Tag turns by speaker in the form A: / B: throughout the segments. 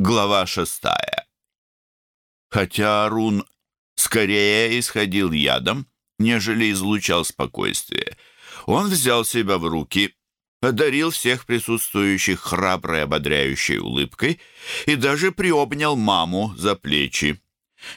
A: Глава шестая. Хотя Арун скорее исходил ядом, нежели излучал спокойствие, он взял себя в руки, одарил всех присутствующих храброй ободряющей улыбкой и даже приобнял маму за плечи.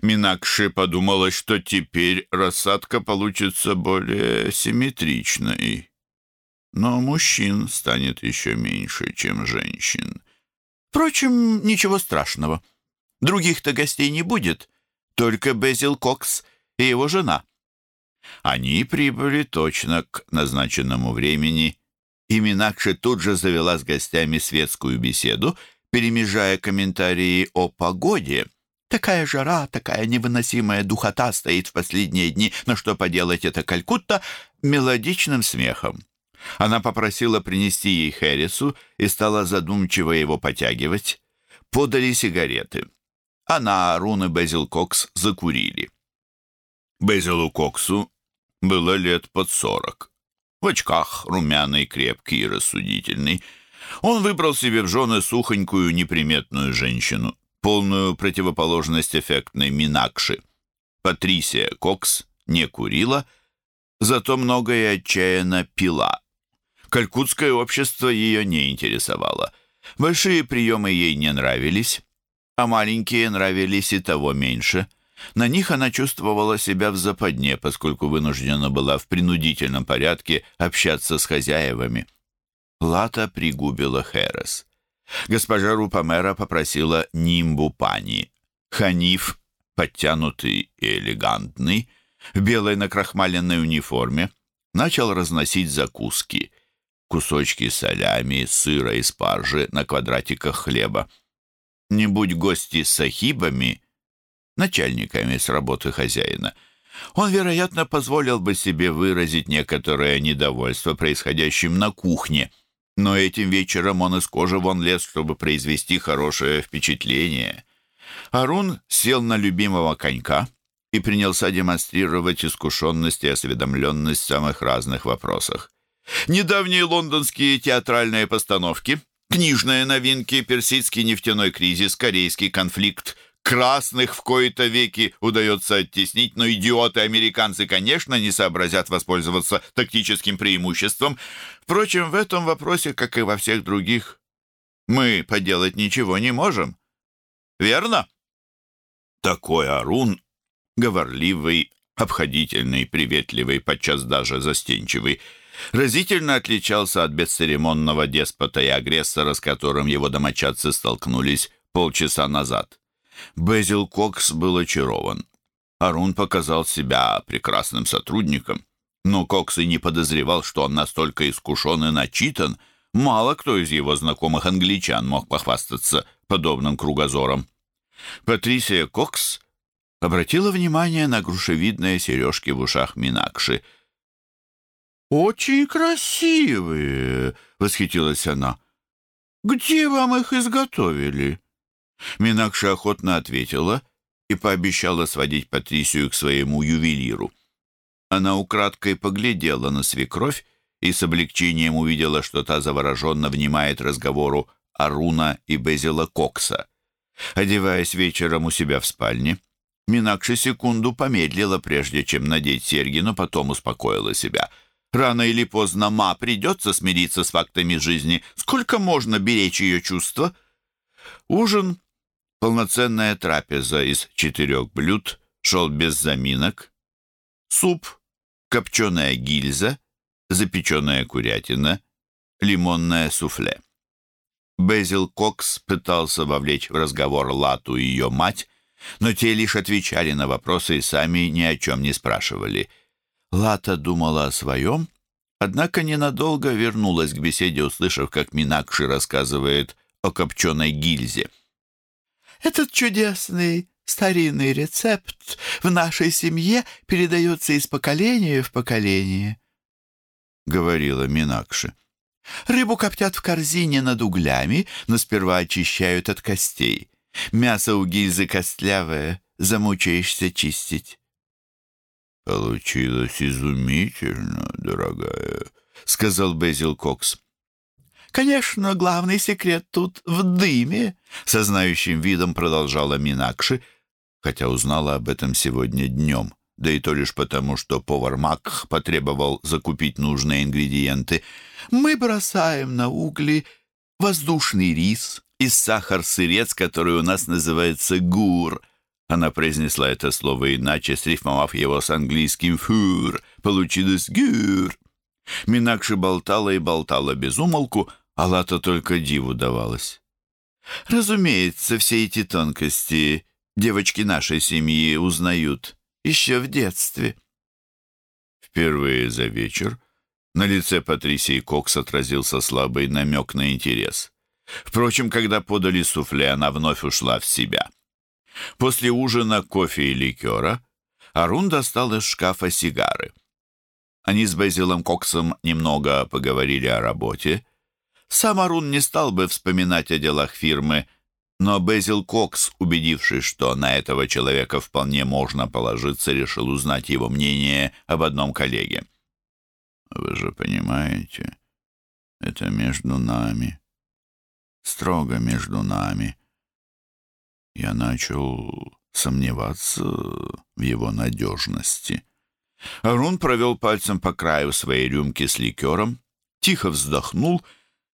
A: Минакши подумала, что теперь рассадка получится более симметричной. Но мужчин станет еще меньше, чем женщин. Впрочем, ничего страшного. Других-то гостей не будет, только Безил Кокс и его жена. Они прибыли точно к назначенному времени, и Минакши тут же завела с гостями светскую беседу, перемежая комментарии о погоде. Такая жара, такая невыносимая духота стоит в последние дни, но что поделать это Калькутта, мелодичным смехом. Она попросила принести ей Хэрису и стала задумчиво его потягивать. Подали сигареты. Она, Арун и Безил Кокс закурили. Безилу Коксу было лет под сорок. В очках, румяный, крепкий и рассудительный. Он выбрал себе в жены сухонькую, неприметную женщину, полную противоположность эффектной Минакши. Патрисия Кокс не курила, зато много и отчаянно пила. Калькутское общество ее не интересовало. Большие приемы ей не нравились, а маленькие нравились и того меньше. На них она чувствовала себя в западне, поскольку вынуждена была в принудительном порядке общаться с хозяевами. Лата пригубила Херес. Госпожа Рупамера попросила нимбу пани. Ханиф, подтянутый и элегантный, в белой накрахмаленной униформе, начал разносить закуски кусочки солями, сыра и спаржи на квадратиках хлеба. Не будь гости сахибами, начальниками с работы хозяина, он, вероятно, позволил бы себе выразить некоторое недовольство происходящим на кухне, но этим вечером он из кожи вон лез, чтобы произвести хорошее впечатление. Арун сел на любимого конька и принялся демонстрировать искушенность и осведомленность в самых разных вопросах. Недавние лондонские театральные постановки, книжные новинки, персидский нефтяной кризис, корейский конфликт, красных в кои-то веки удается оттеснить, но идиоты-американцы, конечно, не сообразят воспользоваться тактическим преимуществом. Впрочем, в этом вопросе, как и во всех других, мы поделать ничего не можем. Верно? Такой Арун, говорливый, обходительный, приветливый, подчас даже застенчивый, разительно отличался от бесцеремонного деспота и агрессора, с которым его домочадцы столкнулись полчаса назад. Безил Кокс был очарован. Арун показал себя прекрасным сотрудником, но Кокс и не подозревал, что он настолько искушен и начитан, мало кто из его знакомых англичан мог похвастаться подобным кругозором. Патрисия Кокс обратила внимание на грушевидные сережки в ушах Минакши — «Очень красивые!» — восхитилась она. «Где вам их изготовили?» Минакша охотно ответила и пообещала сводить Патрисию к своему ювелиру. Она украдкой поглядела на свекровь и с облегчением увидела, что та завороженно внимает разговору Аруна и Безила Кокса. Одеваясь вечером у себя в спальне, Минакша секунду помедлила, прежде чем надеть серьги, но потом успокоила себя — Рано или поздно Ма придется смириться с фактами жизни. Сколько можно беречь ее чувства? Ужин, полноценная трапеза из четырех блюд, шел без заминок. Суп, копченая гильза, запеченная курятина, лимонное суфле. Безил Кокс пытался вовлечь в разговор Лату и ее мать, но те лишь отвечали на вопросы и сами ни о чем не спрашивали – Лата думала о своем, однако ненадолго вернулась к беседе, услышав, как Минакши рассказывает о копченой гильзе. «Этот чудесный старинный рецепт в нашей семье передается из поколения в поколение», — говорила Минакши. «Рыбу коптят в корзине над углями, но сперва очищают от костей. Мясо у гильзы костлявое, замучаешься чистить.
B: «Получилось изумительно, дорогая», — сказал Безил Кокс.
A: Конечно, главный секрет тут в дыме, со знающим видом продолжала Минакши, хотя узнала об этом сегодня днем, да и то лишь потому, что повар Макх потребовал закупить нужные ингредиенты. Мы бросаем на угли воздушный рис и сахар-сырец, который у нас называется гур. Она произнесла это слово иначе, срифмовав его с английским «фюр». Получилось «гюр». Минакши болтала и болтала без умолку, а Лата только диву давалась. Разумеется, все эти тонкости девочки нашей семьи узнают еще в детстве. Впервые за вечер на лице Патрисии Кокс отразился слабый намек на интерес. Впрочем, когда подали суфле, она вновь ушла в себя. После ужина кофе и ликера Арун достал из шкафа сигары. Они с Безилом Коксом немного поговорили о работе. Сам Арун не стал бы вспоминать о делах фирмы, но Безил Кокс, убедившись, что на этого человека вполне можно положиться, решил узнать его мнение об одном коллеге. «Вы же понимаете, это между нами, строго между нами. Я начал сомневаться в его надежности». Арун провел пальцем по краю своей рюмки с ликером, тихо вздохнул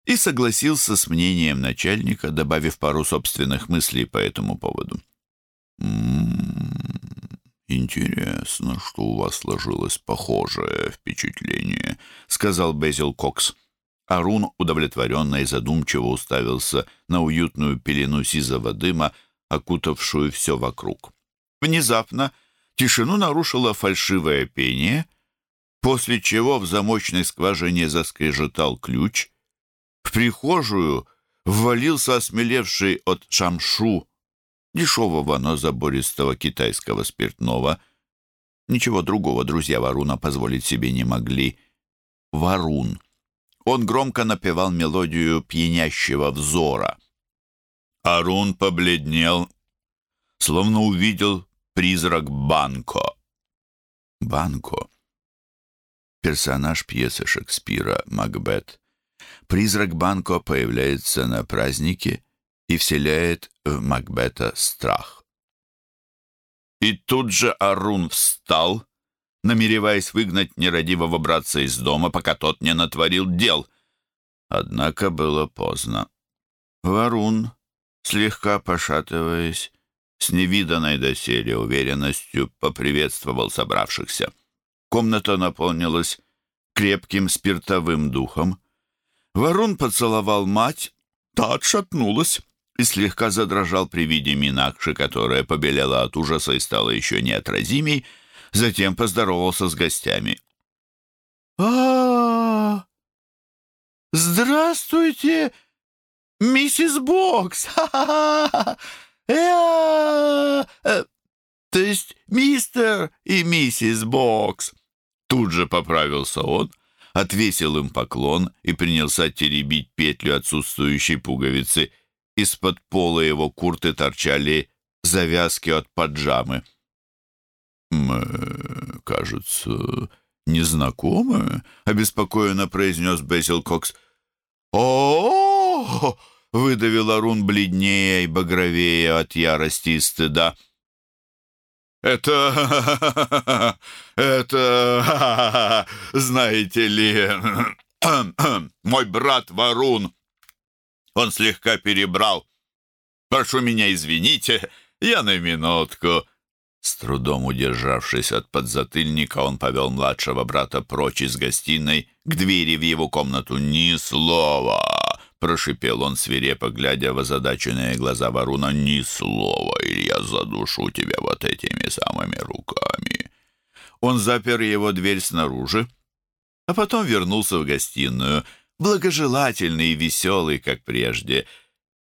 A: и согласился с мнением начальника, добавив пару собственных мыслей по этому поводу. «М-м, «Интересно, что у вас сложилось похожее впечатление», — сказал Безил Кокс. Арун удовлетворенно и задумчиво уставился на уютную пелену сизого дыма, окутавшую все вокруг. Внезапно Тишину нарушило фальшивое пение, после чего в замочной скважине заскрежетал ключ. В прихожую ввалился осмелевший от шамшу, дешевого, но забористого китайского спиртного. Ничего другого друзья Варуна позволить себе не могли. Варун. Он громко напевал мелодию пьянящего взора. Арун побледнел, словно увидел Призрак Банко. Банко. Персонаж пьесы Шекспира «Макбет». Призрак Банко появляется на празднике и вселяет в Макбета страх. И тут же Арун встал, намереваясь выгнать нерадивого братца из дома, пока тот не натворил дел. Однако было поздно. Варун, слегка пошатываясь, с невиданной доселе уверенностью поприветствовал собравшихся. Комната наполнилась крепким спиртовым духом. Ворон поцеловал мать, та отшатнулась и слегка задрожал при виде Минакши, которая побелела от ужаса и стала еще неотразимей, затем поздоровался с гостями. а Здравствуйте, миссис Бокс! Ха-ха-ха! То есть мистер и миссис Бокс. Тут же поправился он, отвесил им поклон и принялся теребить петлю отсутствующей пуговицы. Из-под пола его курты торчали завязки от поджамы. «Мы, кажется, незнакомы?» — обеспокоенно произнес Безил Кокс. Выдавил Арун бледнее и багровее от ярости и стыда. «Это... это... знаете ли... мой брат Варун. Он слегка перебрал. Прошу меня извините, я на минутку». С трудом удержавшись от подзатыльника, он повел младшего брата прочь из гостиной к двери в его комнату. «Ни слова!» Прошипел он свирепо, глядя в озадаченные глаза Варуна. «Ни слова, или я задушу тебя вот этими самыми руками». Он запер его дверь снаружи, а потом вернулся в гостиную, благожелательный и веселый, как прежде.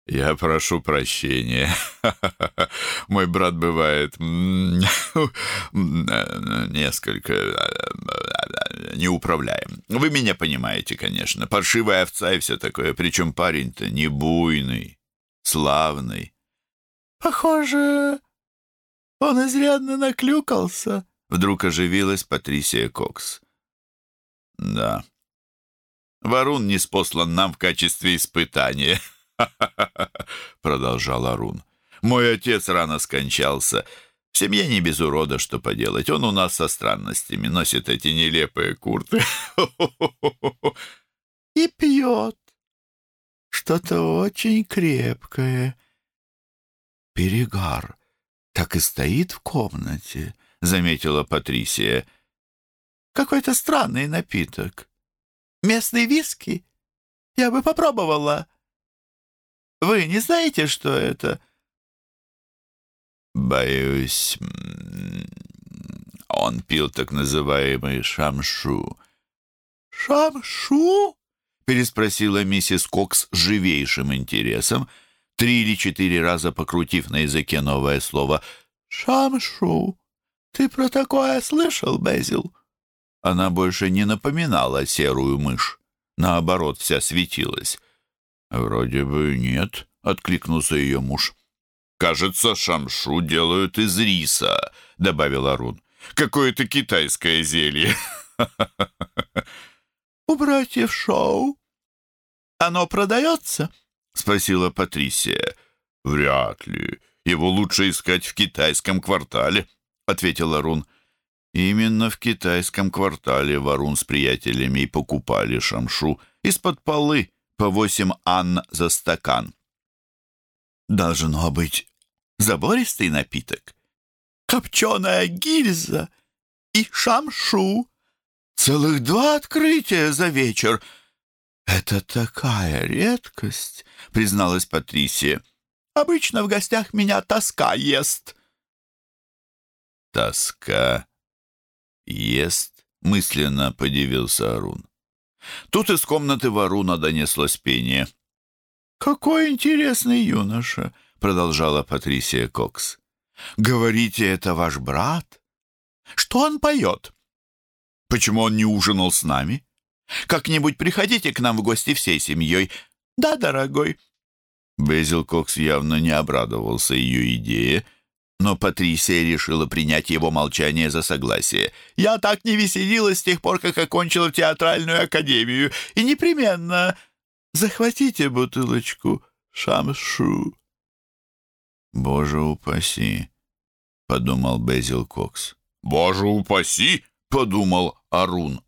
A: «Я прошу прощения. Мой брат бывает несколько неуправляем. Вы меня понимаете, конечно. Паршивая овца и все такое. Причем парень-то не буйный, славный. Похоже, он изрядно наклюкался. Вдруг оживилась Патрисия Кокс. Да, Варун не спослан нам в качестве испытания. Продолжал Арун. Мой отец рано скончался. В семье не без урода, что поделать. Он у нас со странностями, носит эти нелепые курты.
B: И пьет. Что-то очень крепкое. Перегар так и стоит в комнате, заметила Патрисия. Какой-то странный напиток. Местный виски? Я бы попробовала. Вы не знаете, что это?
A: Боюсь, он пил так называемый шамшу.
B: Шамшу? переспросила миссис Кокс с живейшим интересом, три или четыре раза покрутив на языке новое слово. «Шамшу! Ты про такое слышал, Безил?»
A: Она больше не напоминала серую мышь. Наоборот, вся светилась. «Вроде бы нет», — откликнулся ее муж. «Кажется, шамшу делают из риса», — добавил Арун. «Какое-то китайское зелье».
B: «У братьев Шоу оно продается?»
A: — спросила Патрисия. «Вряд ли. Его лучше искать в китайском квартале», — ответил Арун. Именно в китайском квартале Варун с приятелями покупали шамшу из-под полы по восемь ан за стакан.
B: «Должно быть забористый напиток. Копченая гильза и шамшу. Целых два открытия за вечер», «Это такая редкость», — призналась Патрисия. «Обычно в гостях меня тоска ест».
A: «Тоска ест?» — мысленно подивился Арун. Тут из комнаты Варуна донеслось пение.
B: «Какой интересный юноша!» — продолжала Патрисия Кокс. «Говорите, это ваш брат? Что он поет? Почему он не ужинал с нами?» Как-нибудь приходите к нам в гости всей семьей. Да, дорогой».
A: Безил Кокс явно не обрадовался ее идее, но Патрисия решила принять его молчание за согласие.
B: «Я так не веселилась с тех пор, как окончила театральную академию, и непременно захватите бутылочку шамшу».
A: «Боже упаси», — подумал Безил Кокс.
B: «Боже упаси», — подумал Арун.